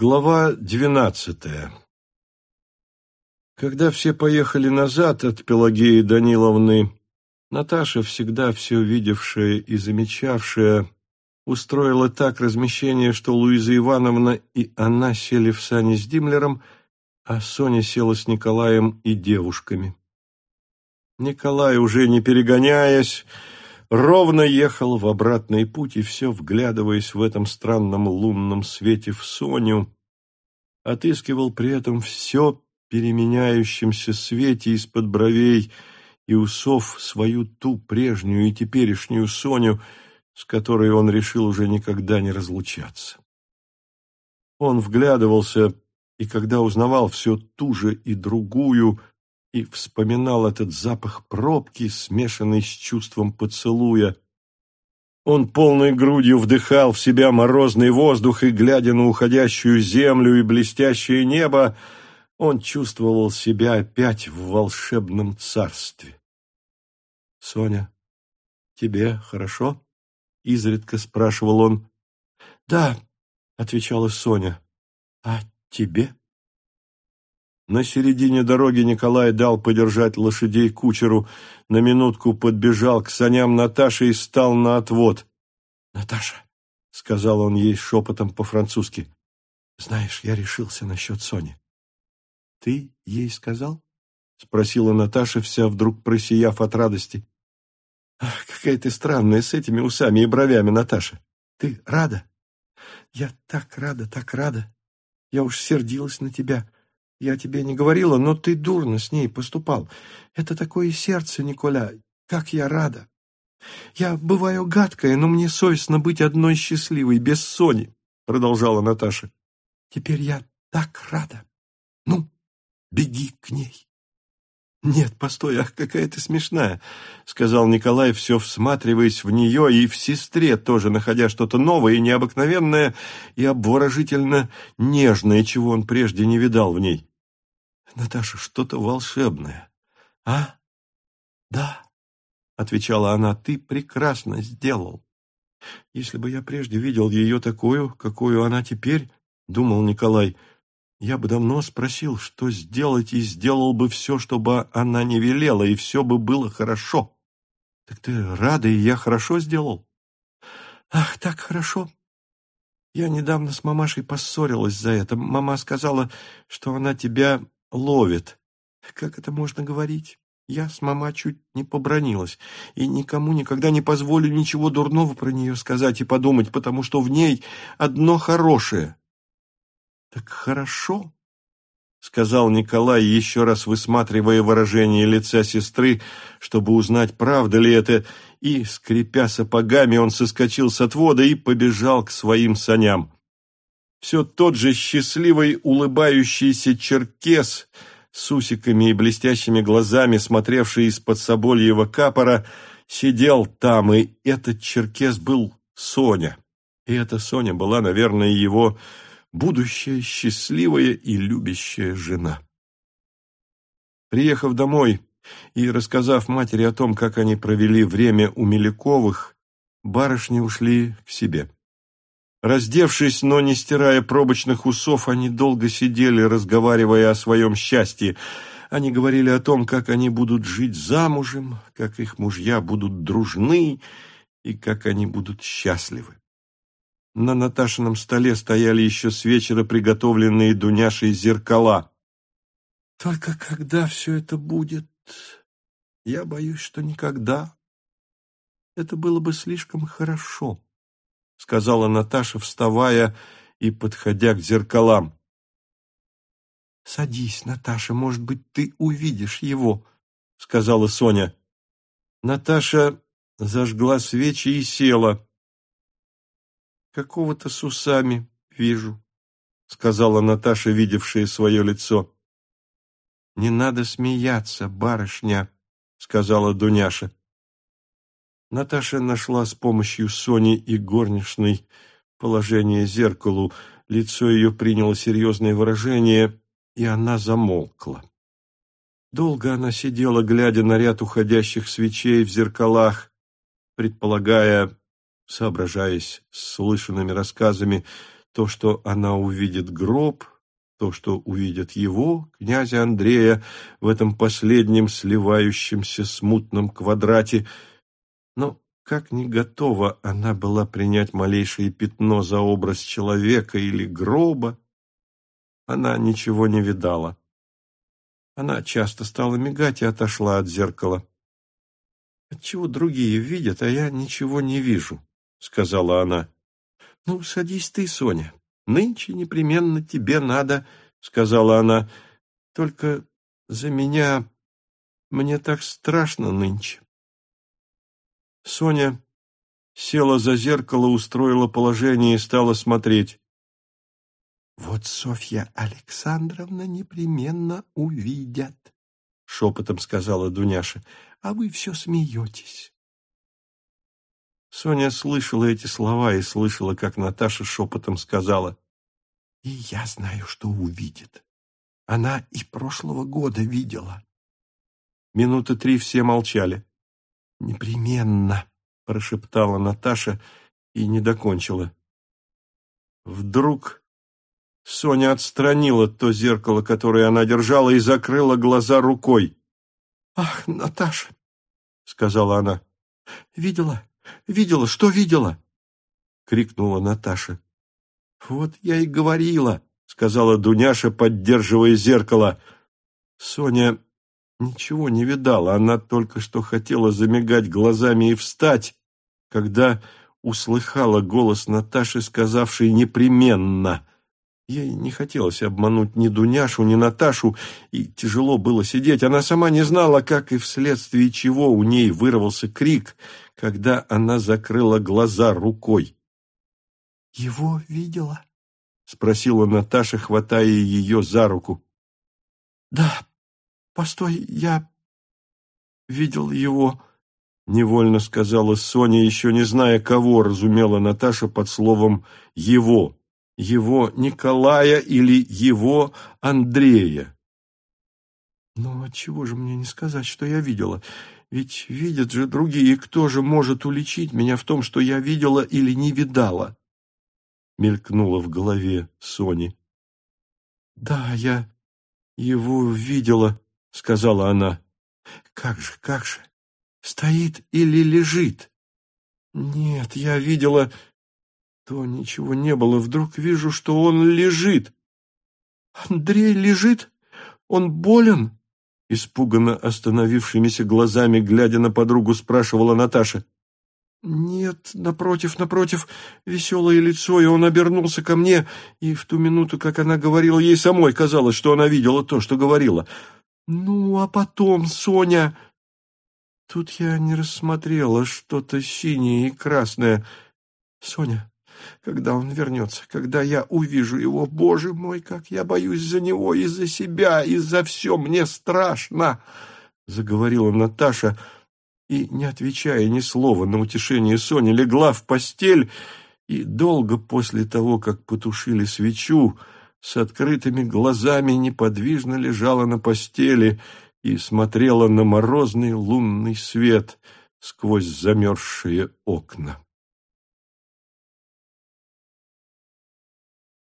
Глава двенадцатая Когда все поехали назад от Пелагеи Даниловны, Наташа, всегда все видевшая и замечавшая, устроила так размещение, что Луиза Ивановна и она сели в сани с Димлером, а Соня села с Николаем и девушками. Николай, уже не перегоняясь, ровно ехал в обратный путь и все, вглядываясь в этом странном лунном свете в Соню, отыскивал при этом все переменяющемся свете из-под бровей и усов свою ту прежнюю и теперешнюю Соню, с которой он решил уже никогда не разлучаться. Он вглядывался, и когда узнавал все ту же и другую, и вспоминал этот запах пробки, смешанный с чувством поцелуя. Он полной грудью вдыхал в себя морозный воздух и, глядя на уходящую землю и блестящее небо, он чувствовал себя опять в волшебном царстве. — Соня, тебе хорошо? — изредка спрашивал он. — Да, — отвечала Соня. — А тебе? На середине дороги Николай дал подержать лошадей кучеру, на минутку подбежал к саням Наташи и стал на отвод. «Наташа», — сказал он ей шепотом по-французски, — «знаешь, я решился насчет Сони». «Ты ей сказал?» — спросила Наташа, вся вдруг просияв от радости. «Ах, какая ты странная с этими усами и бровями, Наташа! Ты рада?» «Я так рада, так рада! Я уж сердилась на тебя». Я тебе не говорила, но ты дурно с ней поступал. Это такое сердце, Николя, как я рада. Я бываю гадкая, но мне совестно быть одной счастливой, без Сони, продолжала Наташа. Теперь я так рада. Ну, беги к ней. «Нет, постой, ах, какая ты смешная!» — сказал Николай, все всматриваясь в нее и в сестре, тоже находя что-то новое и необыкновенное и обворожительно нежное, чего он прежде не видал в ней. Наташа, что-то волшебное. А? Да, отвечала она, ты прекрасно сделал. Если бы я прежде видел ее такую, какую она теперь, думал Николай, я бы давно спросил, что сделать, и сделал бы все, чтобы она не велела, и все бы было хорошо. Так ты рада, и я хорошо сделал? Ах, так хорошо. Я недавно с мамашей поссорилась за это. Мама сказала, что она тебя ловит. Как это можно говорить? Я с мама чуть не побронилась, и никому никогда не позволю ничего дурного про нее сказать и подумать, потому что в ней одно хорошее. — Так хорошо, — сказал Николай, еще раз высматривая выражение лица сестры, чтобы узнать, правда ли это, и, скрипя сапогами, он соскочил с отвода и побежал к своим саням все тот же счастливый улыбающийся черкес с усиками и блестящими глазами, смотревший из-под собольего капора, сидел там, и этот черкес был Соня. И эта Соня была, наверное, его будущая счастливая и любящая жена. Приехав домой и рассказав матери о том, как они провели время у Меликовых, барышни ушли к себе. Раздевшись, но не стирая пробочных усов, они долго сидели, разговаривая о своем счастье. Они говорили о том, как они будут жить замужем, как их мужья будут дружны и как они будут счастливы. На Наташином столе стояли еще с вечера приготовленные Дуняшей зеркала. «Только когда все это будет? Я боюсь, что никогда. Это было бы слишком хорошо» сказала Наташа, вставая и подходя к зеркалам. «Садись, Наташа, может быть, ты увидишь его», — сказала Соня. Наташа зажгла свечи и села. «Какого-то с усами вижу», — сказала Наташа, видевшая свое лицо. «Не надо смеяться, барышня», — сказала Дуняша. Наташа нашла с помощью Сони и горничной положение зеркалу. Лицо ее приняло серьезное выражение, и она замолкла. Долго она сидела, глядя на ряд уходящих свечей в зеркалах, предполагая, соображаясь с слышанными рассказами, то, что она увидит гроб, то, что увидит его, князя Андрея, в этом последнем сливающемся смутном квадрате. Но как не готова она была принять малейшее пятно за образ человека или гроба, она ничего не видала. Она часто стала мигать и отошла от зеркала. «Отчего другие видят, а я ничего не вижу?» — сказала она. «Ну, садись ты, Соня. Нынче непременно тебе надо», — сказала она. «Только за меня... Мне так страшно нынче». Соня села за зеркало, устроила положение и стала смотреть. «Вот Софья Александровна непременно увидят», — шепотом сказала Дуняша, — «а вы все смеетесь». Соня слышала эти слова и слышала, как Наташа шепотом сказала, «И я знаю, что увидит. Она и прошлого года видела». Минуты три все молчали. «Непременно», — прошептала Наташа и не докончила. Вдруг Соня отстранила то зеркало, которое она держала, и закрыла глаза рукой. «Ах, Наташа!» — сказала она. «Видела? Видела? Что видела?» — крикнула Наташа. «Вот я и говорила», — сказала Дуняша, поддерживая зеркало. Соня ничего не видала, она только что хотела замигать глазами и встать, когда услыхала голос Наташи, сказавшей непременно — Ей не хотелось обмануть ни Дуняшу, ни Наташу, и тяжело было сидеть. Она сама не знала, как и вследствие чего у ней вырвался крик, когда она закрыла глаза рукой. «Его видела?» — спросила Наташа, хватая ее за руку. «Да, постой, я видел его», — невольно сказала Соня, еще не зная, кого разумела Наташа под словом «его» его Николая или его Андрея. Но отчего же мне не сказать, что я видела? Ведь видят же другие, кто же может уличить меня в том, что я видела или не видала? Мелькнуло в голове Сони. Да, я его видела, сказала она. Как же, как же? Стоит или лежит? Нет, я видела то ничего не было. Вдруг вижу, что он лежит. Андрей лежит? Он болен? Испуганно остановившимися глазами, глядя на подругу, спрашивала Наташа. «Нет, напротив, напротив, веселое лицо, и он обернулся ко мне, и в ту минуту, как она говорила, ей самой казалось, что она видела то, что говорила. Ну, а потом, Соня...» Тут я не рассмотрела что-то синее и красное. «Соня, когда он вернется, когда я увижу его. Боже мой, как я боюсь за него и за себя, и за все. Мне страшно!» — заговорила Наташа, и, не отвечая ни слова на утешение Сони, легла в постель и долго после того, как потушили свечу, с открытыми глазами неподвижно лежала на постели и смотрела на морозный лунный свет сквозь замерзшие окна.